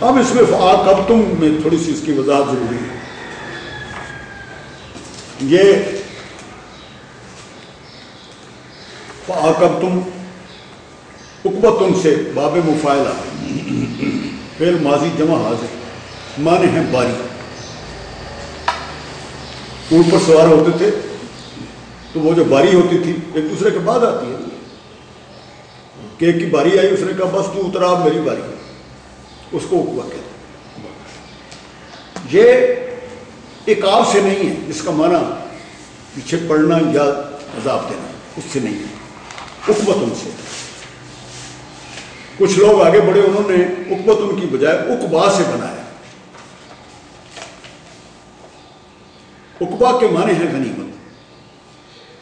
اب اس میں فعاق اب تم میں تھوڑی سی اس کی وضاحت ضروری ہے۔ یہ فعاق تم اکبت ان سے باب مفائلہ فعل ماضی جمع حاضر مانے ہیں باری۔ اونٹ پر سوار ہوتے تھے تو وہ جو باری ہوتی تھی ایک دوسرے کے بعد آتی ہے۔ کہ ایک کی باری آئی، اس نے کہا، بس تو اترا، اب میری باری اس کو اکوا کہتے یہ ایک آپ سے نہیں ہے، جس کا معنی پیچھے پڑنا یا عذاب دینا، اس سے نہیں ہے۔ اکبت ان سے۔ کچھ لوگ آگے بڑھے، انہوں نے اکبت ان کی بجائے اکبا سے بنایا۔ اکبا کے معنی ہیں غنیمت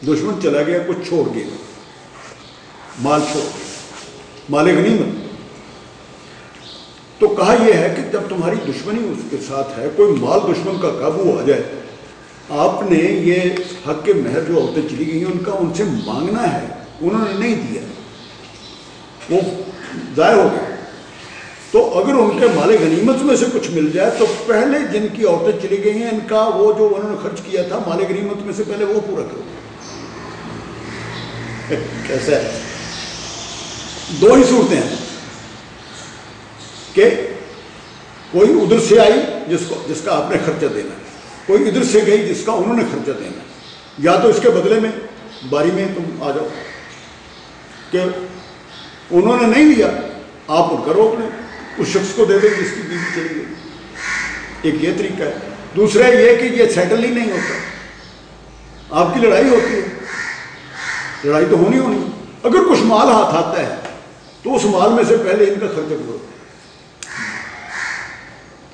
دشمن چلا گیا، کچھ چھوڑ گیا۔ مال چھوڑ گیا۔ مال غنیمت تو کہا یہ ہے کہ جب تمہاری دشمنی اس کے ساتھ ہے، کوئی مال دشمن کا قابو آ جائے، آپ نے یہ حق کے مہر جو عورتیں چلی گئی ہیں ان کا ان سے مانگنا ہے۔ انہوں نے نہیں دیا۔ وہ ضائع ہو گیا تو اگر ان کے مال غنیمت میں سے کچھ مل جائے تو پہلے جن کی عورتیں چلی گئی ہیں، ان کا وہ جو انہوں نے خرچ کیا تھا، مال غنیمت میں سے پہلے وہ پورا کرو۔ کیسا ہے دو ہی صورتیں ہیں کہ کوئی ادھر سے آئی جس کو جس کا آپ نے خرچہ دینا ہے۔ کوئی ادھر سے گئی جس کا انہوں نے خرچہ دینا ہے۔ یا تو اس کے بدلے میں، باری میں تم آ جاؤ۔ کہ انہوں نے نہیں لیا، آپ ان کا روک لیں۔ اس شخص کو دے دیں جس کی بیوی چلی گئی۔ ایک یہ طریقہ ہے۔ دوسرا یہ کہ یہ سیٹل ہی نہیں ہوتا۔ آپ کی لڑائی ہوتی ہے۔ لڑائی تو ہونی ہونی۔ اگر کچھ مال ہاتھ آتا ہے، تو اس مال میں سے پہلے ان کا خرچہ کرو۔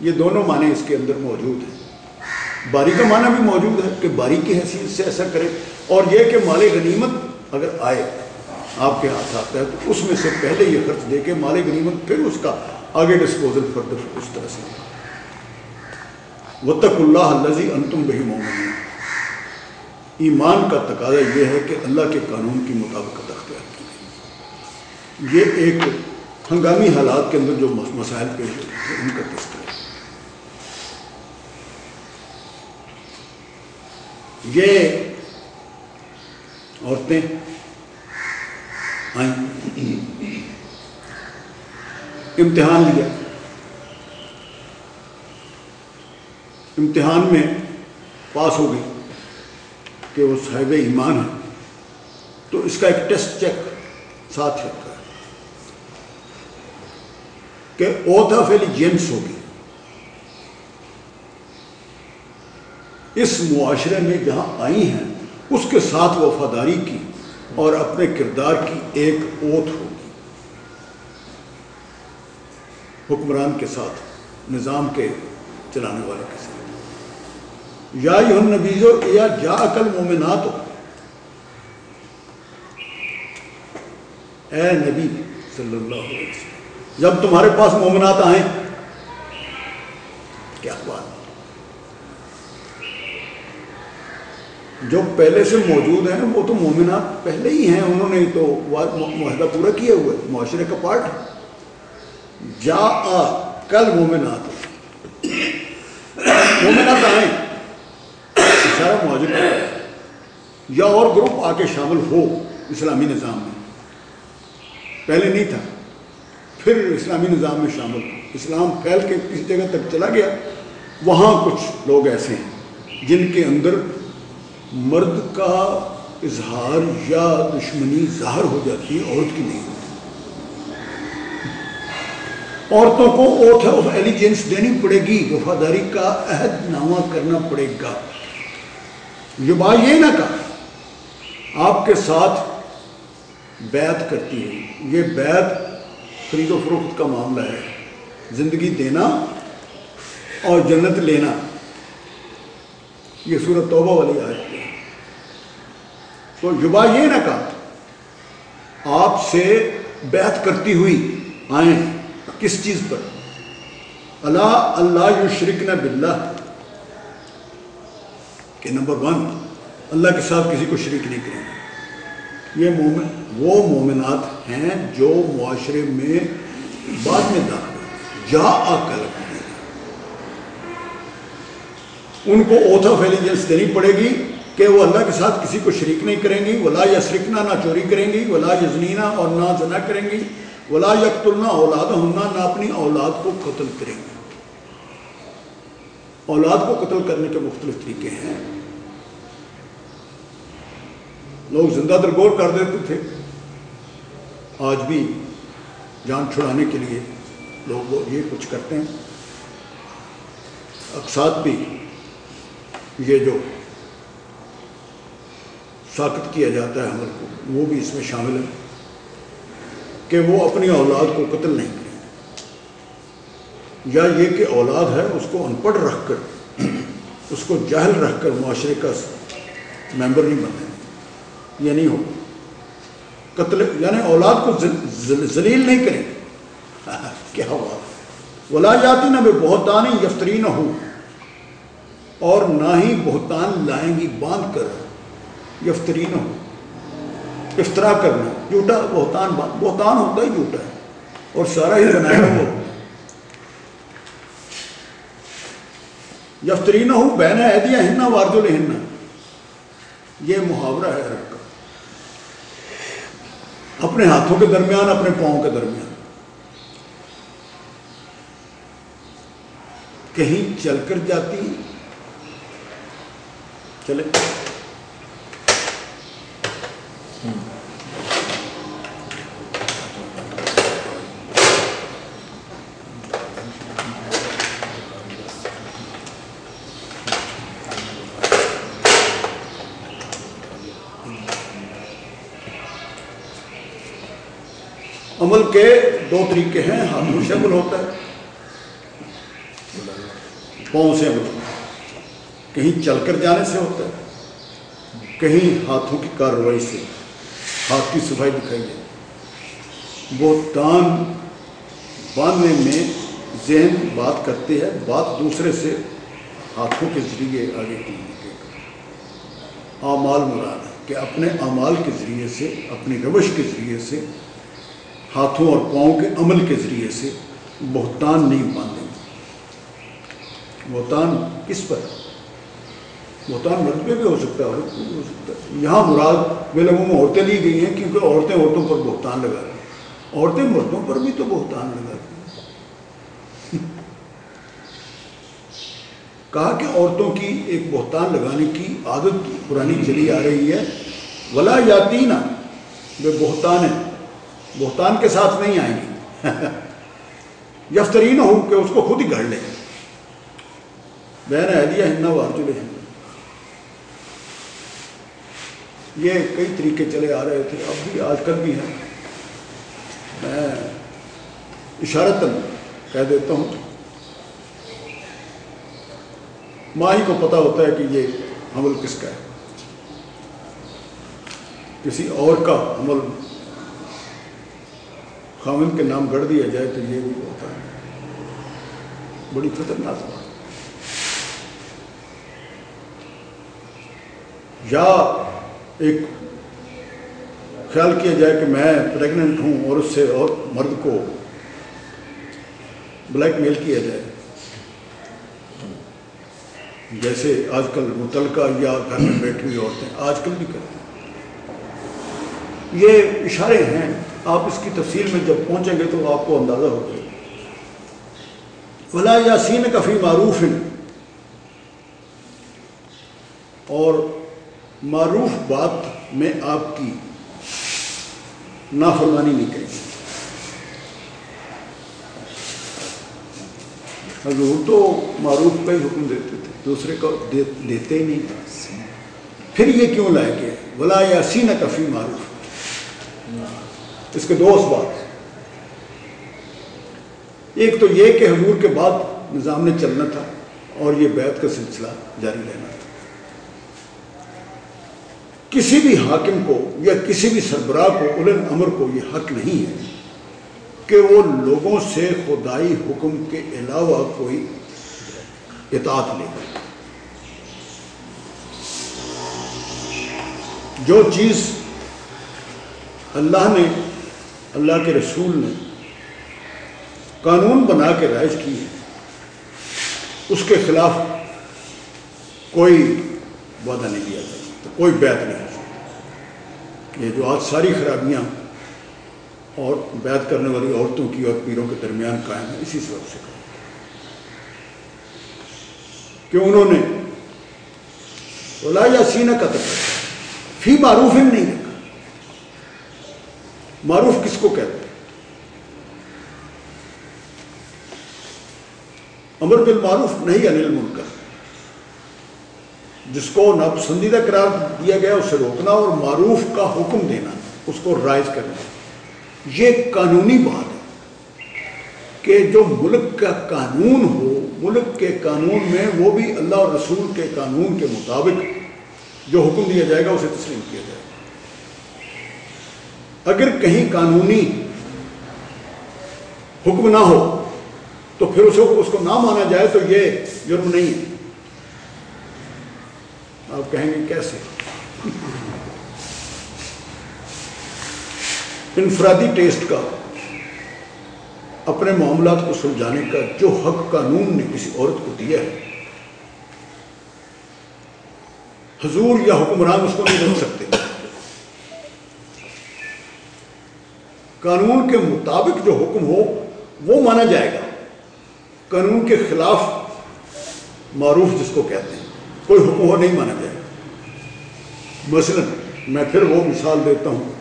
یہ دونوں معنی اس کے اندر موجود ہیں۔ باری کا معنی بھی موجود ہے کہ باری کی حیثیت سے ایسا کرے۔ اور یہ کہ مال غنیمت اگر آئے آپ کے ہاتھ آتا ہے تو اس میں سے پہلے یہ خرچ دے کے مال غنیمت پھر اس کا آگے ڈسپوزل فردر اس طرح سے۔ وطق اللہ الزی انتم بہی مومن ایمان کا تقاضا یہ ہے کہ اللہ کے قانون کی مطابقت اختیار کی۔ یہ ایک ہنگامی حالات کے اندر جو مسائل پیش ہوتے ہیں، ان کا تذکرہ۔ ہے یہ عورتیں آئیں۔ امتحان لیا۔ امتحان میں پاس ہو گئی کہ وہ صاحب ایمان ہے تو اس کا ایک ٹیسٹ چیک ساتھ رکھا ہے کہ اوتھا فیلی جینس ہوگی اس معاشرے میں جہاں آئی ہیں، اس کے ساتھ وفاداری کی۔ اور اپنے کردار کی ایک اوت ہوگی۔ حکمران کے ساتھ، نظام کے چلانے والے کے ساتھ۔ یا یہ نبیزو یا جا عقل مومنات ہو اے نبی صلی اللہ علیہ وسلم، جب تمہارے پاس مومنات آئیں کیا بات جو پہلے سے موجود ہیں، وہ تو مومنات پہلے ہی ہیں۔ انہوں نے تو معاہدہ پورا کیا ہوا ہے۔ معاشرے کا پارٹ ہے۔ جا آ، کل مومنات مومنات آئیں اشارہ معاجر یا اور گروپ آ کے شامل ہو اسلامی نظام میں۔ پہلے نہیں تھا۔ پھر اسلامی نظام میں شامل۔ ہو اسلام پھیل کے کسی جگہ تک چلا گیا۔ وہاں کچھ لوگ ایسے ہیں جن کے اندر مرد کا اظہار یا دشمنی ظاہر ہو جاتی ہے عورت کی نہیں ہوتی۔ عورتوں کو اوتھ آف ایلیجنس دینی پڑے گی، وفاداری کا عہد نامہ کرنا پڑے گا۔ یہ بات یہ نہ کہا، آپ کے ساتھ بیعت کرتی ہے۔ یہ بیعت خرید و فروخت کا معاملہ ہے۔ زندگی دینا اور جنت لینا۔ یہ صورت توبہ والی آیت ہے۔ تو یبا یہ نہ کہا، آپ سے بیعت کرتی ہوئی آئیں کس چیز پر؟ اللہ اللہ یشرکن باللہ۔ کہ نمبر ون، اللہ کے ساتھ کسی کو شریک نہیں کریں۔ گے یہ مومن، وہ مومنات ہیں جو معاشرے میں بعد میں داخل جا آ کر ان کو اوتھ آف ایلیجنس دینی پڑے گی کہ وہ اللہ کے ساتھ کسی کو شریک نہیں کریں گی، ولا یا شرکنا نہ چوری کریں گی، ولا یزنینا اور نہ زنا کریں گی، ولا یقتلنا اولاد ہننا نہ اپنی اولاد کو قتل کریں گی اولاد کو قتل کرنے کے مختلف طریقے ہیں۔ لوگ زندہ درگور کر دیتے تھے۔ آج بھی جان چھڑانے کے لیے لوگ یہ کچھ کرتے ہیں۔ اقساط بھی یہ جو ساکت کیا جاتا ہے عمل کو، وہ بھی اس میں شامل ہے کہ وہ اپنی اولاد کو قتل نہیں کریں یا یہ کہ اولاد ہے، اس کو ان پڑھ رکھ کر، اس کو جاہل رکھ کر معاشرے کا ممبر نہیں بنتے یہ نہیں ہو قتل یعنی اولاد کو ذلیل نہیں کریں۔ کیا ہوا ولا جاتی نہ بہتان یفتری نہ ہو اور نہ ہی بہتان لائیں گی، باندھ کر یفتری نہ ہو افطرا کرنا، جھوٹا بہتان بہتان ہوتا ہی جھوٹا ہے۔ اور سارا ہی بنایا وہ یفتری نہ ہو بہنا ہے دیا ہننا۔ واردو لہنا یہ محاورہ ہے عرب کا۔ اپنے ہاتھوں کے درمیان، اپنے پاؤں کے درمیان۔ کہیں چل کر جاتی چلے۔ عمل کے دو طریقے ہیں، ہاتھوں سے عمل ہوتا ہے، پاؤں سے عمل ہوتا ہے۔ کہیں چل کر جانے سے ہوتا ہے، کہیں ہاتھوں کی کارروائی سے، ہاتھ کی صفائی دکھائی جائے بہتان باندھنے میں ذہن بات کرتے ہیں، بات دوسرے سے ہاتھوں کے ذریعے آگے کی نکلے۔ اعمال مراد ہے کہ اپنے اعمال کے ذریعے سے، اپنی روش کے ذریعے سے، ہاتھوں اور پاؤں کے عمل کے ذریعے سے بہتان نہیں باندھیں۔ بہتان کس پر؟ بہتان مرد پہ بھی ہو سکتا ہے، ہو سکتا ہے۔ یہاں مراد میں لوگوں میں عورتیں لی گئی ہیں کیونکہ عورتیں عورتوں پر بہتان لگا رہی ہیں۔ عورتیں مردوں پر بھی تو بہتان لگا رہی ہیں۔ کہا کہ عورتوں کی ایک بہتان لگانے کی عادت پرانی چلی آ رہی ہے۔ ولا یاتی نا وہ بہتان ہے بہتان کے ساتھ نہیں آئیں گی۔ یفترین ہو کہ اس کو خود ہی گھڑ لیں۔ بہن اہلیہ ہننا وارجل ہیں۔ یہ کئی طریقے چلے آ رہے تھے، اب بھی آج کل بھی ہیں۔ میں اشارتاً کہہ دیتا ہوں۔ ماں ہی کو پتہ ہوتا ہے کہ یہ عمل کس کا ہے۔ کسی اور کا عمل خامن کے نام گڑھ دیا جائے تو یہ بھی ہوتا ہے۔ بڑی خطرناک بات۔ یا ایک خیال کیا جائے کہ میں پریگننٹ ہوں اور اس سے اور مرد کو بلیک میل کیا جائے۔ جیسے آج کل متعلقہ یا گھر میں بیٹھی ہوئی عورتیں آج کل بھی کرتے ہیں۔ یہ اشارے ہیں۔ آپ اس کی تفصیل میں جب پہنچیں گے تو آپ کو اندازہ ہو جائے۔ ولا یاسین کفی معروف۔ اور معروف بات میں آپ کی نافرمانی نہیں کریں حضور تو معروف کا ہی حکم دیتے تھے، دوسرے کو دیتے ہی نہیں۔ پھر یہ کیوں لائے گئے؟ ولا یاسین کفی معروف۔ اس کے دو اسباب۔ ایک تو یہ کہ حضور کے بعد نظام نے چلنا تھا اور یہ بیت کا سلسلہ جاری رہنا تھا۔ کسی بھی حاکم کو یا کسی بھی سربراہ کو، اولن امر کو یہ حق نہیں ہے کہ وہ لوگوں سے خدائی حکم کے علاوہ کوئی اطاعت لے۔ جو چیز اللہ نے، اللہ کے رسول نے قانون بنا کے رائج کی ہے، اس کے خلاف کوئی وعدہ نہیں دیا جائے کوئی بیعت نہیں۔ یہ جو آج ساری خرابیاں اور بیعت کرنے والی عورتوں کی اور پیروں کے درمیان قائم ہے، اسی سبب سے۔ کہ انہوں نے اولا یا سینہ کا تک فی معروف ہم نہیں رکھا۔ معروف کس کو کہتے ہیں؟ امر بالمعروف نہیں انل منکر جس کو ناپسندیدہ قرار دیا گیا، اسے روکنا اور معروف کا حکم دینا، اس کو رائج کرنا۔ یہ قانونی بات ہے کہ جو ملک کا قانون ہو، ملک کے قانون میں وہ بھی اللہ اور رسول کے قانون کے مطابق جو حکم دیا جائے گا، اسے تسلیم کیا جائے گا۔ اگر کہیں قانونی حکم نہ ہو، تو پھر اس کو اس کو نہ مانا جائے تو یہ جرم نہیں ہے۔ آپ کہیں گے کیسے؟ انفرادی ٹیسٹ کا، اپنے معاملات کو سلجھانے کا جو حق قانون نے کسی عورت کو دیا ہے۔ حضور یا حکمران اس کو نہیں روک سکتے۔ قانون کے مطابق جو حکم ہو، وہ مانا جائے گا۔ قانون کے خلاف معروف جس کو کہتے ہیں۔ کوئی حکم ہو نہیں مانا جائے گا مثلا میں پھر وہ مثال دیتا ہوں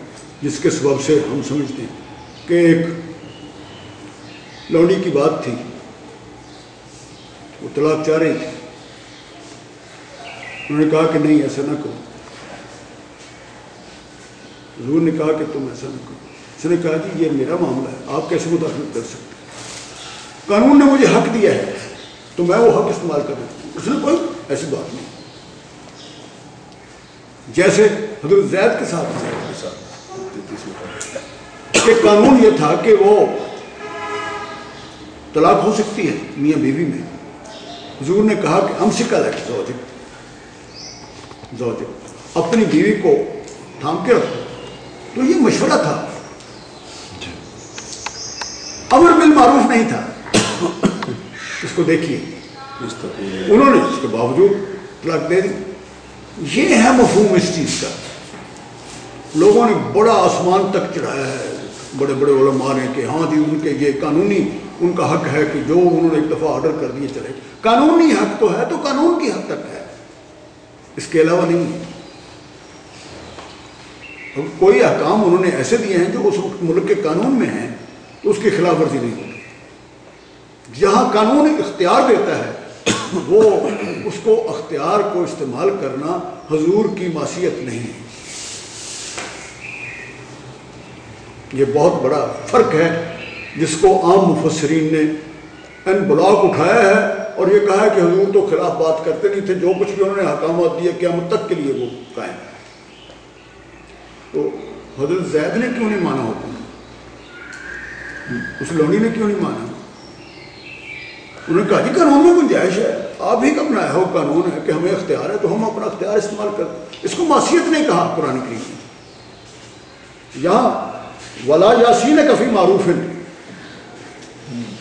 جس کے سبب سے ہم سمجھتے ہیں کہ ایک لونی کی بات تھی۔ وہ طلاق چاہ رہی تھی۔ انہوں نے کہا کہ نہیں، ایسا نہ کرو۔ حضور نے کہا کہ تم ایسا نہ کرو۔ اس نے کہا جی یہ میرا معاملہ ہے، آپ کیسے مداخلت کر سکتے قانون نے مجھے حق دیا ہے۔ تو میں وہ حق استعمال کر دیتا ہوں۔ اس نے کوئی ایسی بات نہیں۔ جیسے حضرت زید کے ساتھ کے ساتھ کہ قانون یہ تھا کہ وہ طلاق ہو سکتی ہے میاں بیوی میں۔ حضور نے کہا کہ ہم شکل ہے زوجک زوجک اپنی بیوی کو تھام کے رکھو۔ تو یہ مشورہ تھا۔ امر بالمعروف نہیں تھا۔ اس کو دیکھیے۔ انہوں نے اس کے باوجود طلاق دے دی۔ یہ ہے مفہوم اس چیز کا۔ لوگوں نے بڑا آسمان تک چڑھایا ہے۔ بڑے بڑے علماء نے کہ ہاں جی ان کے یہ قانونی ان کا حق ہے کہ جو انہوں نے ایک دفعہ آرڈر کر دیے چلے۔ قانونی حق تو ہے تو قانون کی حد تک ہے۔ اس کے علاوہ نہیں۔ کوئی احکام انہوں نے ایسے دیے ہیں جو اس ملک کے قانون میں ہیں تو اس کی خلاف ورزی نہیں۔ ہوتی جہاں قانون اختیار دیتا ہے، وہ اس کو اختیار کو استعمال کرنا حضور کی معصیت نہیں ہے۔ یہ بہت بڑا فرق ہے، جس کو عام مفسرین نے ان بلاک اٹھایا ہے اور یہ کہا ہے کہ حضور تو خلاف بات کرتے نہیں تھے، جو کچھ بھی انہوں نے حکامات دیے، قیامت تک کے لیے وہ قائم۔ ہے تو حضرت زید نے کیوں نہیں مانا حکم؟ اس لونی نے کیوں نہیں مانا؟ انہوں نے کہا جی قانون میں گنجائش ہے، آپ ہی کا بنایا ہو قانون ہے کہ ہمیں اختیار ہے تو ہم اپنا اختیار استعمال کر اس کو معصیت نہیں کہا قرآن کریم نے یہاں ولا یاسین کفی معروف۔ ہے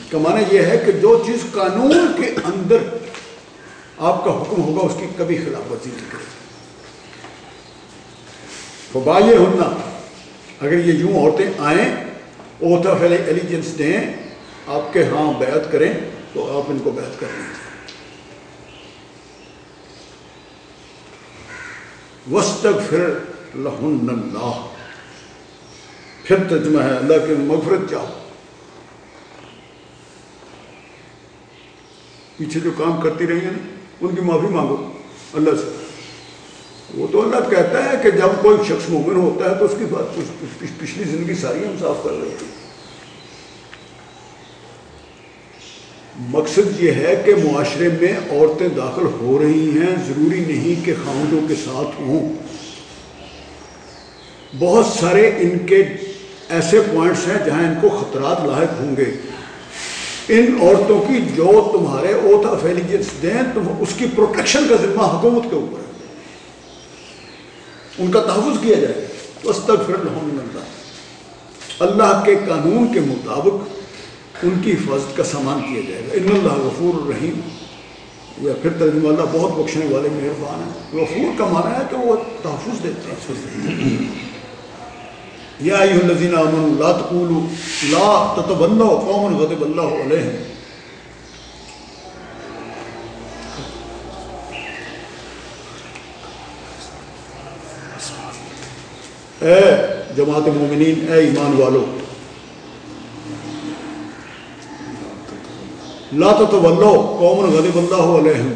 کا معنی یہ ہے کہ جو چیز قانون کے اندر آپ کا حکم ہوگا، اس کی کبھی خلاف ورزی نہیں کرے۔ فبائے ہننا اگر یہ یوں عورتیں آئیں اوتھ آف ایلیجنس دیں، آپ کے ہاں بیعت کریں۔ تو آپ ان کو بیعت کر لیجیے وسطر لہن اللہ پھر ترجمہ ہے، اللہ کی مغفرت چاہو۔ پیچھے جو کام کرتی رہی ہیں ان کی معافی مانگو، اللہ سے۔ وہ تو اللہ کہتا ہے کہ جب کوئی شخص مومن ہوتا ہے تو اس کی بات پچھلی زندگی ساری ہم صاف کر رہے ہیں۔ مقصد یہ ہے کہ معاشرے میں عورتیں داخل ہو رہی ہیں، ضروری نہیں کہ خامدوں کے ساتھ ہوں۔ بہت سارے ان کے ایسے پوائنٹس ہیں جہاں ان کو خطرات لاحق ہوں گے۔ ان عورتوں کی جو تمہارے اوتھ آف ایلیجنس دیں، تم اس کی پروٹیکشن کا ذمہ حکومت کے اوپر ہے۔ ان کا تحفظ کیا جائے۔ بس تک پھر اللہ اللہ کے قانون کے مطابق ان کی حفاظت کا سامان کیا جائے گا۔ ان اللہ غفور الرحیم۔ یا پھر ترجمہ اللہ بہت بخشنے والے مہربان ہیں۔ غفور کا معنی ہے کہ وہ تحفظ دیتے ہیں۔ یا ایھا الذین آمنوا لا تقولوا لا تتبنوا قوما غضب اللہ علیہم۔ اے جماعت مومنین اے ایمان والو لا تتولوا، قوما غضب اللہ علیہم۔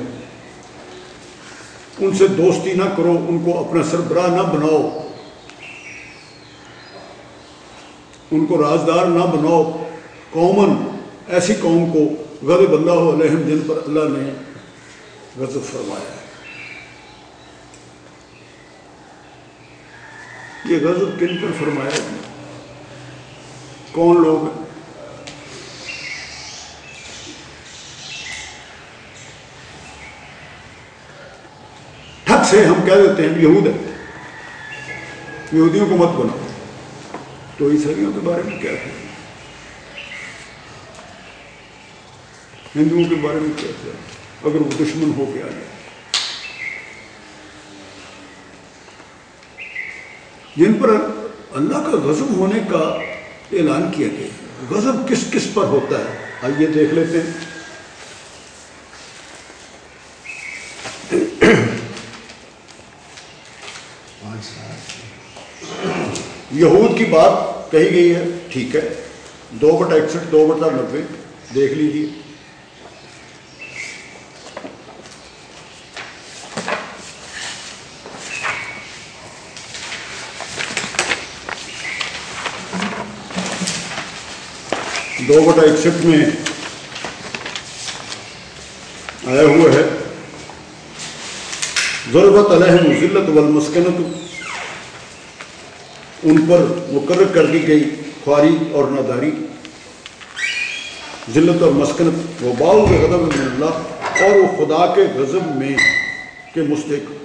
ان سے دوستی نہ کرو، ان کو اپنا سربراہ نہ بناؤ۔ ان کو رازدار نہ بناؤ۔ قومن ایسی قوم کو غضب اللہ علیہم، جن پر اللہ نے غضب فرمایا ہے۔ یہ غضب کن پر فرمایا ہے؟ کون لوگ ہیں؟ ٹھک سے ہم کہہ دیتے ہیں یہود ہے یہودیوں کو مت بناؤ۔ تو عیسائیوں کے بارے میں کیا ہے؟ ہندوؤں کے بارے میں کیا ہے؟ اگر وہ دشمن ہو کے آ جائے۔ جن پر اللہ کا غضب ہونے کا اعلان کیا گیا۔ غضب کس کس پر ہوتا ہے؟ آئیے دیکھ لیتے ہیں۔ یہود کی بات کہی گئی ہے۔ ٹھیک ہے۔ دو بٹا اکسٹھ، دو بٹا نبے دیکھ لیجیے دو بٹا اکسٹھ میں آیا ہوا ہے۔ ضرورت علیہم ذلت والمسکنت ان پر مقرر کر دی گئی خواری اور ناداری۔ ذلت اور مسکنت وبال کے غضب اللہ اور وہ خدا کے غضب میں کے مستحق۔